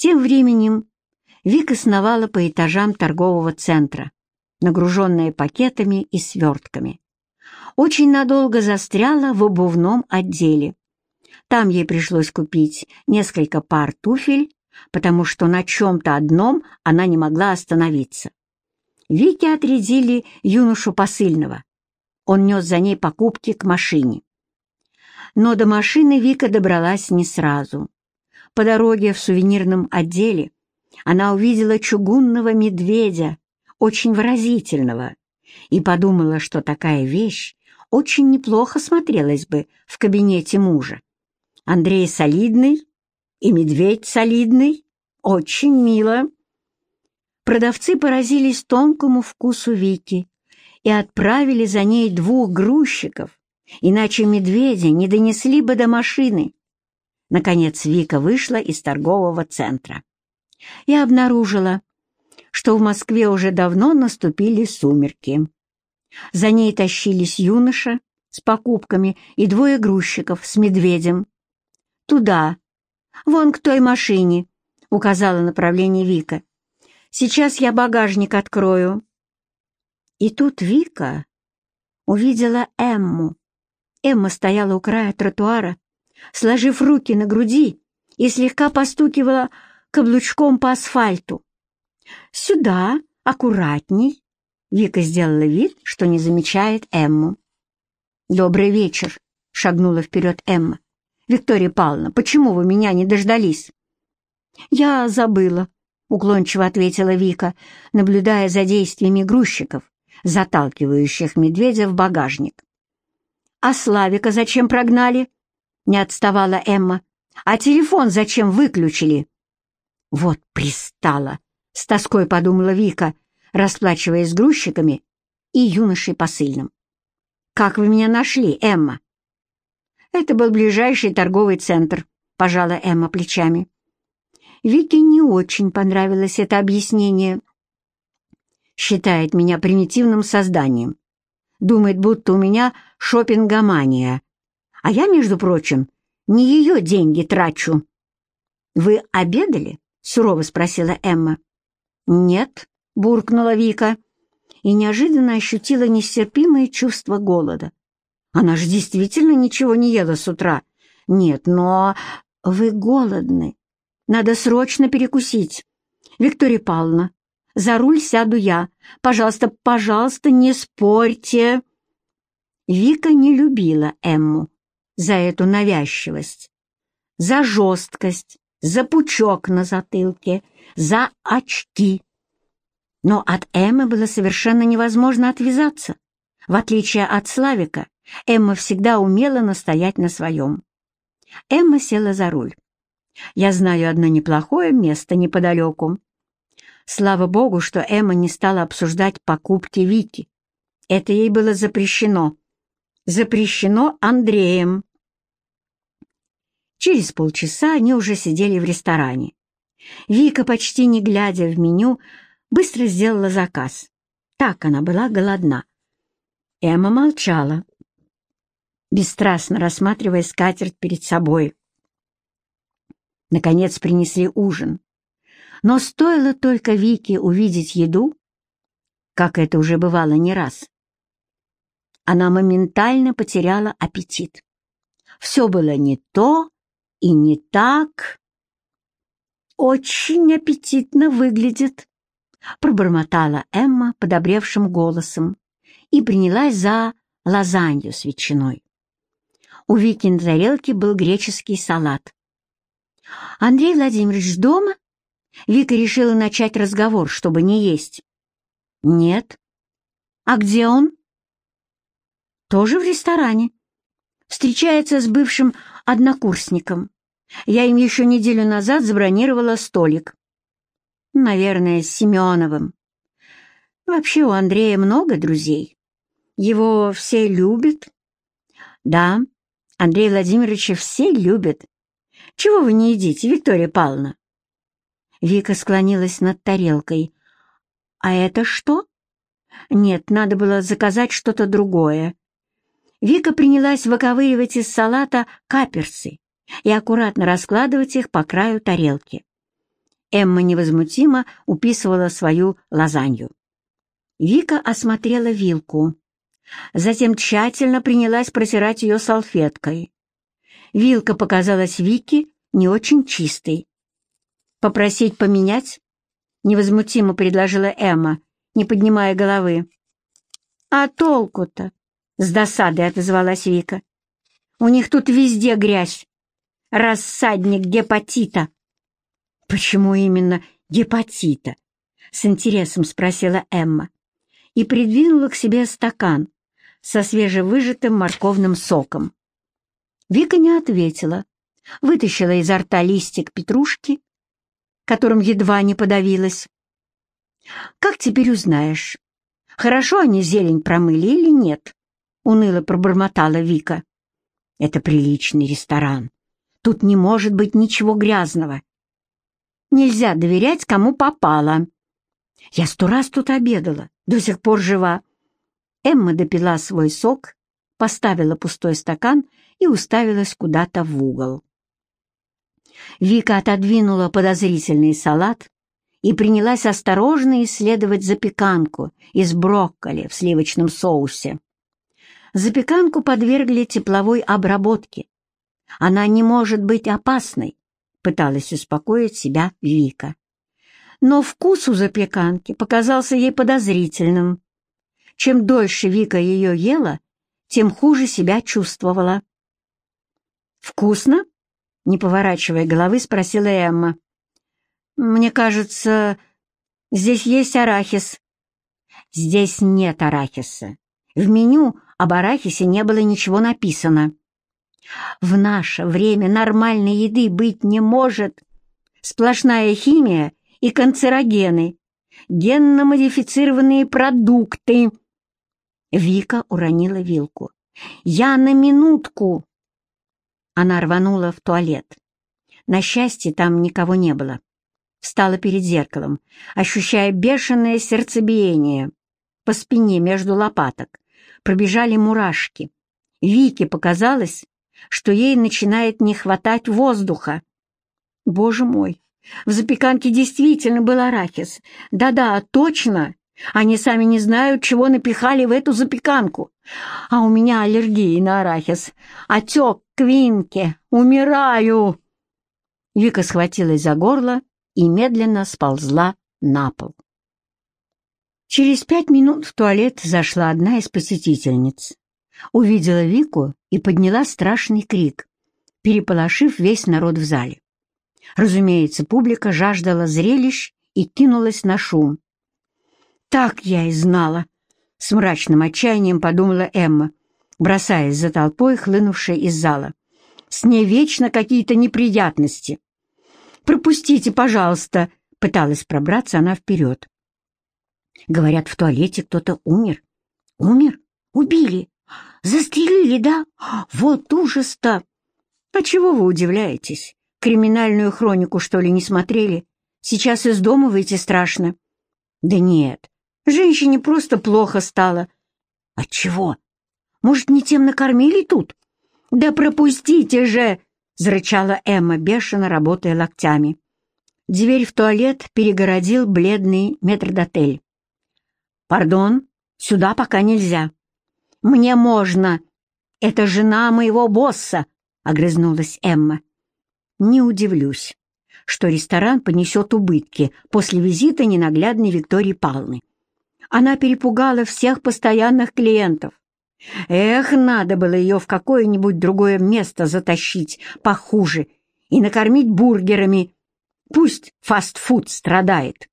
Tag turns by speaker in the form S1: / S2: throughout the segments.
S1: Тем временем Вика сновала по этажам торгового центра, нагруженная пакетами и свертками. Очень надолго застряла в обувном отделе. Там ей пришлось купить несколько пар туфель, потому что на чем-то одном она не могла остановиться. Вике отрядили юношу посыльного. Он нес за ней покупки к машине. Но до машины Вика добралась не сразу. По дороге в сувенирном отделе она увидела чугунного медведя, очень выразительного, и подумала, что такая вещь очень неплохо смотрелась бы в кабинете мужа. Андрей солидный и медведь солидный, очень мило. Продавцы поразились тонкому вкусу Вики и отправили за ней двух грузчиков, иначе медведя не донесли бы до машины. Наконец Вика вышла из торгового центра и обнаружила, что в Москве уже давно наступили сумерки. За ней тащились юноша с покупками и двое грузчиков с медведем. «Туда, вон к той машине», — указала направление Вика. «Сейчас я багажник открою». И тут Вика увидела Эмму. Эмма стояла у края тротуара, сложив руки на груди и слегка постукивала каблучком по асфальту. «Сюда, аккуратней!» Вика сделала вид, что не замечает Эмму. «Добрый вечер!» — шагнула вперед Эмма. «Виктория Павловна, почему вы меня не дождались?» «Я забыла», — уклончиво ответила Вика, наблюдая за действиями грузчиков, заталкивающих медведя в багажник. «А Славика зачем прогнали?» — не отставала Эмма. «А телефон зачем выключили?» «Вот пристала!» — с тоской подумала Вика, расплачиваясь с грузчиками и юношей посыльным. «Как вы меня нашли, Эмма?» «Это был ближайший торговый центр», — пожала Эмма плечами. Вике не очень понравилось это объяснение. Считает меня примитивным созданием. Думает, будто у меня шопингомания. А я, между прочим, не ее деньги трачу. «Вы обедали?» — сурово спросила Эмма. «Нет», — буркнула Вика и неожиданно ощутила нестерпимое чувство голода. Она же действительно ничего не ела с утра. Нет, но вы голодны. Надо срочно перекусить. Виктория Павловна, за руль сяду я. Пожалуйста, пожалуйста, не спорьте. Вика не любила Эмму за эту навязчивость, за жесткость, за пучок на затылке, за очки. Но от Эммы было совершенно невозможно отвязаться. В отличие от Славика, Эмма всегда умела настоять на своем. Эмма села за руль. «Я знаю одно неплохое место неподалеку». Слава богу, что Эмма не стала обсуждать покупки Вики. Это ей было запрещено. Запрещено Андреем. Через полчаса они уже сидели в ресторане. Вика, почти не глядя в меню, быстро сделала заказ. Так она была голодна. Эмма молчала, бесстрастно рассматривая скатерть перед собой. Наконец принесли ужин. Но стоило только Вике увидеть еду, как это уже бывало не раз, она моментально потеряла аппетит. Все было не то, и не так. «Очень аппетитно выглядит», — пробормотала Эмма подобревшим голосом и принялась за лазанью с ветчиной. У Вики на тарелке был греческий салат. «Андрей Владимирович дома?» Вика решила начать разговор, чтобы не есть. «Нет». «А где он?» «Тоже в ресторане. Встречается с бывшим однокурсником. Я им еще неделю назад забронировала столик. Наверное, с Семеновым. Вообще у Андрея много друзей. Его все любят. Да, Андрея Владимировича все любят. Чего вы не едите, Виктория Павловна? Вика склонилась над тарелкой. А это что? Нет, надо было заказать что-то другое. Вика принялась выковыривать из салата каперсы и аккуратно раскладывать их по краю тарелки. Эмма невозмутимо уписывала свою лазанью. Вика осмотрела вилку. Затем тщательно принялась протирать ее салфеткой. Вилка показалась Вике не очень чистой. «Попросить поменять?» — невозмутимо предложила Эмма, не поднимая головы. «А толку-то?» — с досадой отозвалась Вика. «У них тут везде грязь. Рассадник гепатита». «Почему именно гепатита?» — с интересом спросила Эмма и придвинула к себе стакан со свежевыжатым морковным соком. Вика не ответила, вытащила изо рта листик петрушки, которым едва не подавилась. «Как теперь узнаешь, хорошо они зелень промыли или нет?» — уныло пробормотала Вика. «Это приличный ресторан. Тут не может быть ничего грязного. Нельзя доверять, кому попало. Я сто раз тут обедала, до сих пор жива. Эмма допила свой сок, поставила пустой стакан и уставилась куда-то в угол. Вика отодвинула подозрительный салат и принялась осторожно исследовать запеканку из брокколи в сливочном соусе. Запеканку подвергли тепловой обработке. Она не может быть опасной, пыталась успокоить себя Вика. Но вкус у запеканки показался ей подозрительным. Чем дольше Вика ее ела, тем хуже себя чувствовала. «Вкусно?» — не поворачивая головы, спросила Эмма. «Мне кажется, здесь есть арахис». «Здесь нет арахиса. В меню об арахисе не было ничего написано». В наше время нормальной еды быть не может. Сплошная химия и канцерогены, генно-модифицированные продукты. Вика уронила вилку. «Я на минутку!» Она рванула в туалет. На счастье, там никого не было. Встала перед зеркалом, ощущая бешеное сердцебиение. По спине между лопаток пробежали мурашки. Вике показалось, что ей начинает не хватать воздуха. Боже мой, в запеканке действительно был арахис. Да-да, точно. Они сами не знают, чего напихали в эту запеканку. А у меня аллергия на арахис. Отек, квинки, умираю. Вика схватилась за горло и медленно сползла на пол. Через пять минут в туалет зашла одна из посетительниц увидела Вику и подняла страшный крик, переполошив весь народ в зале. Разумеется, публика жаждала зрелищ и кинулась на шум. «Так я и знала!» — с мрачным отчаянием подумала Эмма, бросаясь за толпой, хлынувшей из зала. «С ней вечно какие-то неприятности!» «Пропустите, пожалуйста!» — пыталась пробраться она вперед. «Говорят, в туалете кто-то умер». «Умер? Убили? Застрелили, да? Вот ужас-то! А чего вы удивляетесь? Криминальную хронику, что ли, не смотрели? Сейчас из дома выйти страшно. Да нет, женщине просто плохо стало. От чего? Может, не тем накормили тут? Да пропустите же! Зарычала Эмма, бешено работая локтями. Дверь в туалет перегородил бледный метрдотель. «Пардон, сюда пока нельзя». Мне можно. Это жена моего босса, — огрызнулась Эмма. Не удивлюсь, что ресторан понесет убытки после визита ненаглядной Виктории Павловны. Она перепугала всех постоянных клиентов. Эх, надо было ее в какое-нибудь другое место затащить похуже и накормить бургерами. Пусть фастфуд страдает.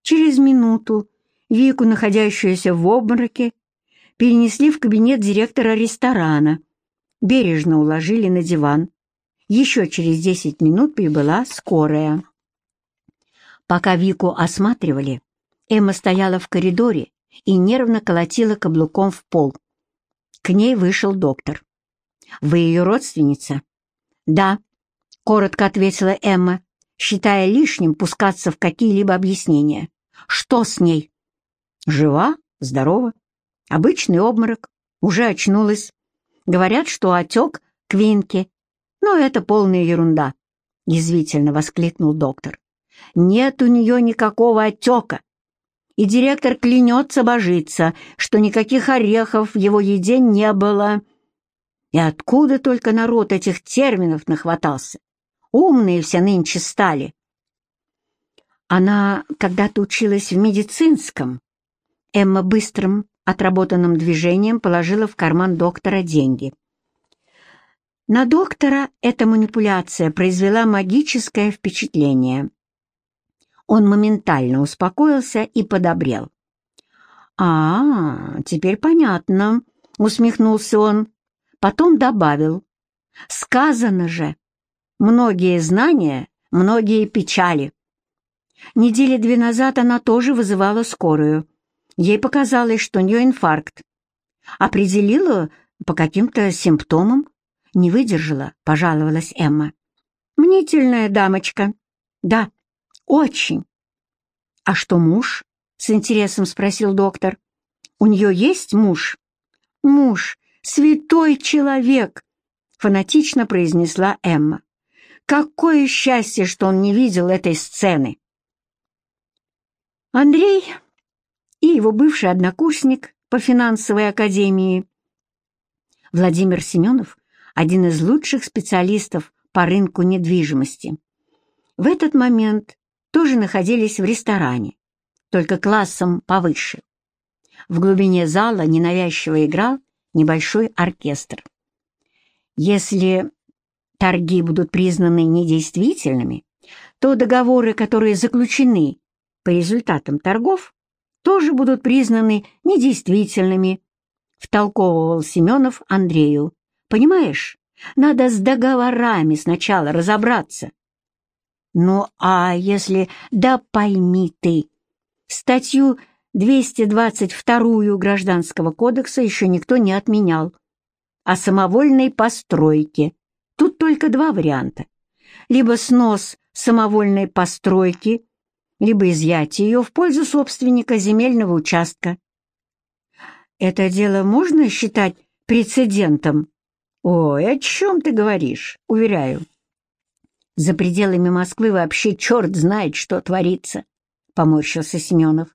S1: Через минуту Вику, находящуюся в обмороке, перенесли в кабинет директора ресторана, бережно уложили на диван. Еще через десять минут прибыла скорая. Пока Вику осматривали, Эмма стояла в коридоре и нервно колотила каблуком в пол. К ней вышел доктор. «Вы ее родственница?» «Да», — коротко ответила Эмма, считая лишним пускаться в какие-либо объяснения. «Что с ней?» «Жива, здорова, Обычный обморок. Уже очнулась. Говорят, что отек квинки. Но это полная ерунда, — язвительно воскликнул доктор. Нет у нее никакого отека. И директор клянется божиться, что никаких орехов в его еде не было. И откуда только народ этих терминов нахватался? Умные все нынче стали. Она когда-то училась в медицинском. Эмма быстрым, отработанным движением положила в карман доктора деньги. На доктора эта манипуляция произвела магическое впечатление. Он моментально успокоился и подобрел. «А, теперь понятно», — усмехнулся он. Потом добавил. «Сказано же, многие знания, многие печали». Недели две назад она тоже вызывала скорую. Ей показалось, что у нее инфаркт. Определила по каким-то симптомам. Не выдержала, пожаловалась Эмма. «Мнительная дамочка». «Да, очень». «А что муж?» — с интересом спросил доктор. «У нее есть муж?» «Муж, святой человек!» — фанатично произнесла Эмма. «Какое счастье, что он не видел этой сцены!» Андрей и его бывший однокурсник по финансовой академии Владимир Семенов один из лучших специалистов по рынку недвижимости. В этот момент тоже находились в ресторане, только классом повыше. В глубине зала ненавязчиво играл небольшой оркестр. Если торги будут признаны недействительными, то договоры, которые заключены по результатам торгов, тоже будут признаны недействительными, втолковывал Семенов Андрею. Понимаешь, надо с договорами сначала разобраться. Ну, а если... Да пойми ты, статью 222 Гражданского кодекса еще никто не отменял. О самовольной постройке. Тут только два варианта. Либо снос самовольной постройки, либо изъятие ее в пользу собственника земельного участка. Это дело можно считать прецедентом? Ой, о чем ты говоришь? Уверяю. За пределами Москвы вообще черт знает, что творится, поморщился Семенов.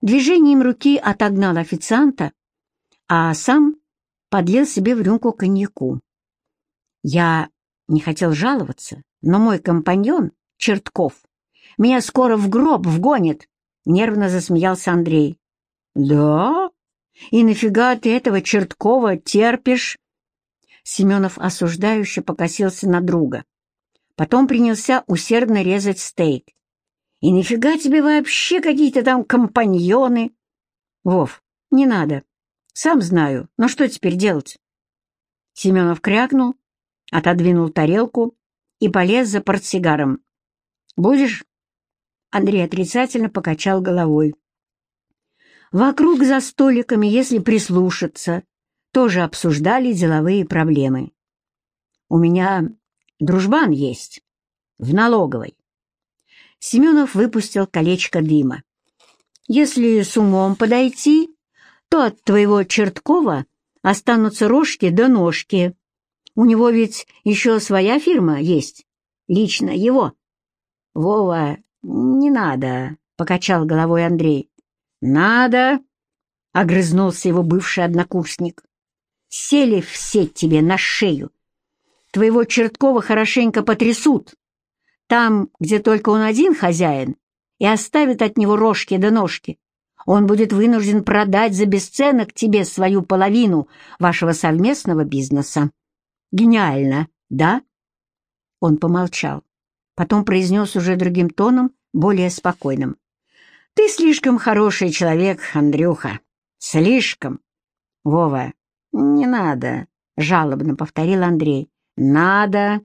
S1: Движением руки отогнал официанта, а сам подлил себе в рюмку коньяку. Я не хотел жаловаться, но мой компаньон, Чертков, меня скоро в гроб вгонит, — нервно засмеялся Андрей. «Да? И нафига ты этого Черткова терпишь?» Семенов осуждающе покосился на друга. Потом принялся усердно резать стейк. «И нафига тебе вообще какие-то там компаньоны?» «Вов, не надо. Сам знаю. Но что теперь делать?» Семенов крякнул, отодвинул тарелку и полез за портсигаром. «Будешь?» Андрей отрицательно покачал головой. Вокруг за столиками, если прислушаться, тоже обсуждали деловые проблемы. «У меня дружбан есть, в налоговой». Семенов выпустил колечко дыма. «Если с умом подойти, то от твоего Черткова останутся рожки да ножки. У него ведь еще своя фирма есть, лично его». «Вова, не надо», — покачал головой Андрей. «Надо», — огрызнулся его бывший однокурсник сели все тебе на шею. Твоего Черткова хорошенько потрясут. Там, где только он один хозяин, и оставят от него рожки да ножки. Он будет вынужден продать за бесценок тебе свою половину вашего совместного бизнеса. Гениально, да?» Он помолчал, потом произнес уже другим тоном, более спокойным. «Ты слишком хороший человек, Андрюха. Слишком. Вова, «Не надо», — жалобно повторил Андрей. «Надо.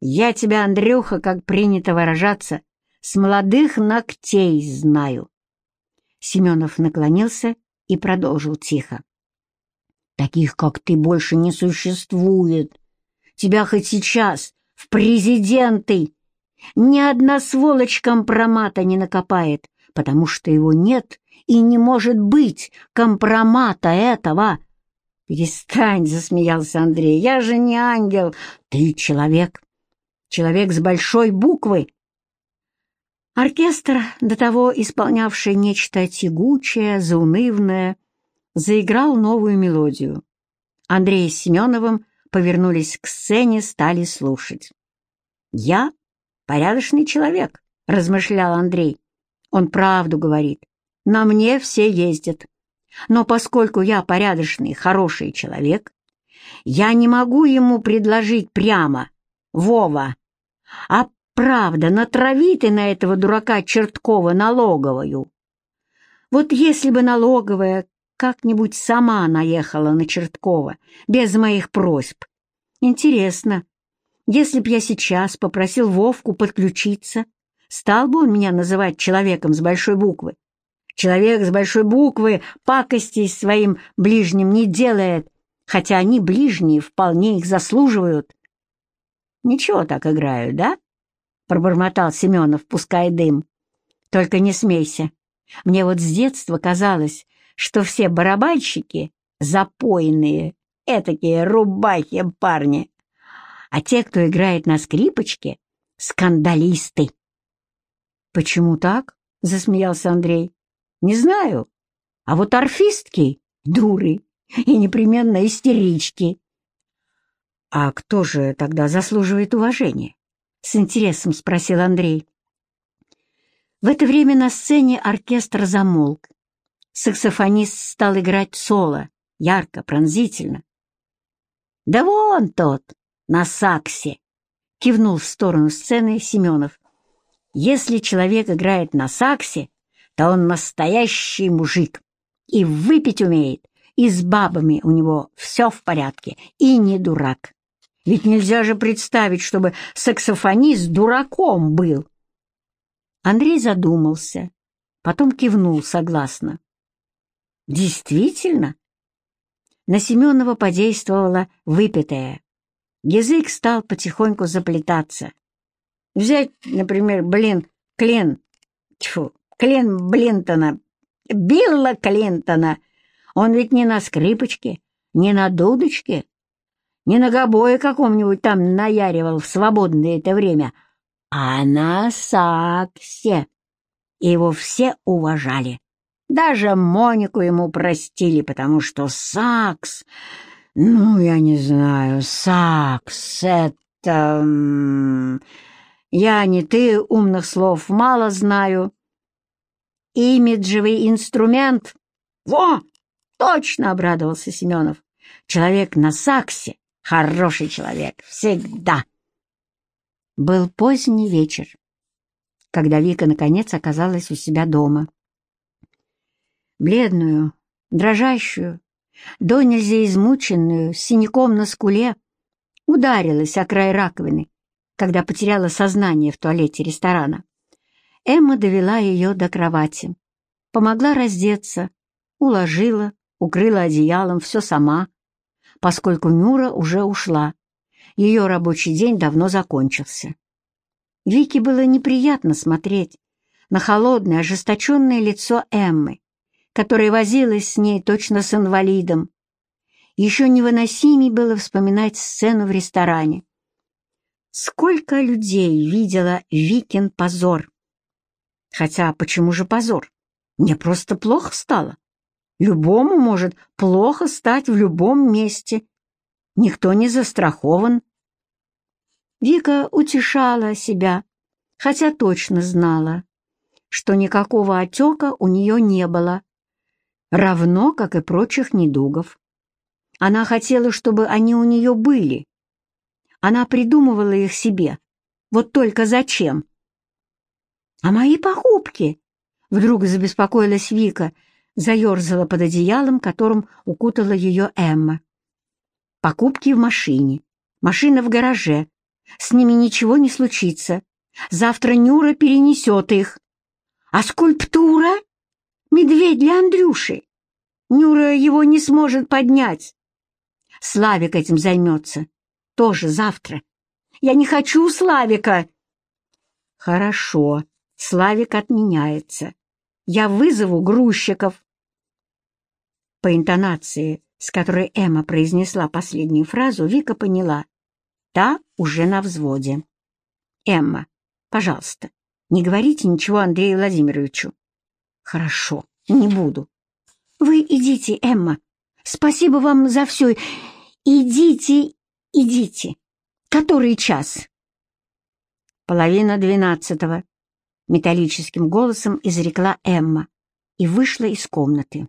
S1: Я тебя, Андрюха, как принято выражаться, с молодых ногтей знаю». Семенов наклонился и продолжил тихо. «Таких, как ты, больше не существует. Тебя хоть сейчас в президенты ни одна сволочь компромата не накопает, потому что его нет и не может быть компромата этого. «Перестань!» — засмеялся Андрей. «Я же не ангел! Ты человек! Человек с большой буквы!» Оркестр, до того исполнявший нечто тягучее, заунывное, заиграл новую мелодию. Андрей с Семеновым повернулись к сцене, стали слушать. «Я порядочный человек», — размышлял Андрей. «Он правду говорит. На мне все ездят. Но поскольку я порядочный, хороший человек, я не могу ему предложить прямо, Вова, а Правда, натрави ты на этого дурака Черткова налоговую. Вот если бы налоговая как-нибудь сама наехала на Черткова, без моих просьб. Интересно, если б я сейчас попросил Вовку подключиться, стал бы он меня называть человеком с большой буквы? Человек с большой буквы пакостей своим ближним не делает, хотя они ближние вполне их заслуживают. Ничего так играют, да? — пробормотал Семенов, пуская дым. «Только не смейся. Мне вот с детства казалось, что все барабанщики запойные, этакие рубахи парни, а те, кто играет на скрипочке, — скандалисты». «Почему так?» — засмеялся Андрей. «Не знаю. А вот орфистки — дуры и непременно истерички». «А кто же тогда заслуживает уважения?» с интересом спросил Андрей. В это время на сцене оркестр замолк. Саксофонист стал играть соло, ярко, пронзительно. «Да вон тот, на саксе!» — кивнул в сторону сцены Семенов. «Если человек играет на саксе, то он настоящий мужик, и выпить умеет, и с бабами у него все в порядке, и не дурак». Ведь нельзя же представить, чтобы саксофонист дураком был. Андрей задумался, потом кивнул согласно. Действительно? На Семенова подействовало выпитое. Язык стал потихоньку заплетаться. Взять, например, блин, Клин, тьфу, Клин Блинтона, Билла Клинтона. Он ведь не на скрипочке, не на дудочке, не на гобое каком-нибудь там наяривал в свободное это время, а на саксе. Его все уважали. Даже Монику ему простили, потому что сакс... Ну, я не знаю, сакс — это... Я не ты, умных слов мало знаю. Имиджевый инструмент. Во! Точно обрадовался Семенов. Человек на саксе Хороший человек, всегда. Был поздний вечер, когда Вика наконец оказалась у себя дома. Бледную, дрожащую, до нельзя измученную, с синяком на скуле, ударилась о край раковины, когда потеряла сознание в туалете ресторана. Эмма довела ее до кровати, помогла раздеться, уложила, укрыла одеялом, все сама, поскольку Нюра уже ушла. Ее рабочий день давно закончился. Вике было неприятно смотреть на холодное, ожесточенное лицо Эммы, которая возилась с ней точно с инвалидом. Еще невыносимей было вспоминать сцену в ресторане. Сколько людей видела Викин позор! Хотя почему же позор? Мне просто плохо стало. Любому может плохо стать в любом месте. Никто не застрахован. Вика утешала себя, хотя точно знала, что никакого отека у нее не было, равно как и прочих недугов. Она хотела, чтобы они у нее были. Она придумывала их себе. Вот только зачем? «А мои покупки?» — вдруг забеспокоилась Вика — заерзала под одеялом, которым укутала ее Эмма. Покупки в машине, машина в гараже. С ними ничего не случится. Завтра Нюра перенесет их. А скульптура? Медведь для Андрюши. Нюра его не сможет поднять. Славик этим займется. Тоже завтра. Я не хочу Славика. Хорошо, Славик отменяется. Я вызову грузчиков. По интонации, с которой Эмма произнесла последнюю фразу, Вика поняла. Та уже на взводе. «Эмма, пожалуйста, Не говорите ничего Андрею Владимировичу. Хорошо, не буду. Вы идите, Эмма. Спасибо вам за все. Идите, идите. Который час? Половина двенадцатого. Металлическим голосом изрекла Эмма и вышла из комнаты.